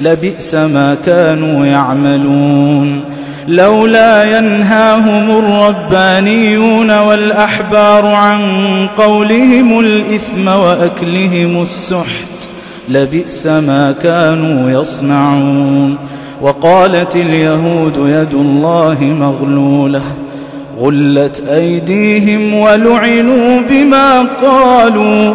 لبئس ما كانوا يعملون. لولا ينهاهم الربانيون والأحبار عن قولهم الإثم وأكلهم السحت لبئس ما كانوا يصنعون. وقالت اليهود يد الله مغلولة غلت أيديهم ولعنوا بما قالوا.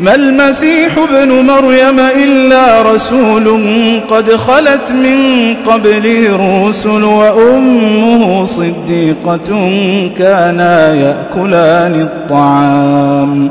ما المسيح ابن مريم إلا رسول قد خلت من قبله الرسل وأمه صديقة كانا يأكلان الطعام.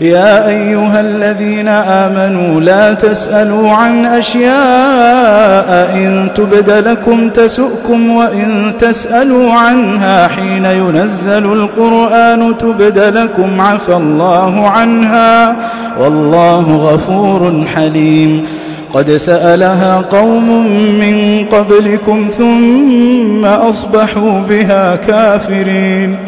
يا أيها الذين آمنوا لا تسألوا عن أشياء إن تبد لكم تسؤكم وإن تسألوا عنها حين ينزل القرآن تبد لكم عفى الله عنها والله غفور حليم قد سألها قوم من قبلكم ثم أصبحوا بها كافرين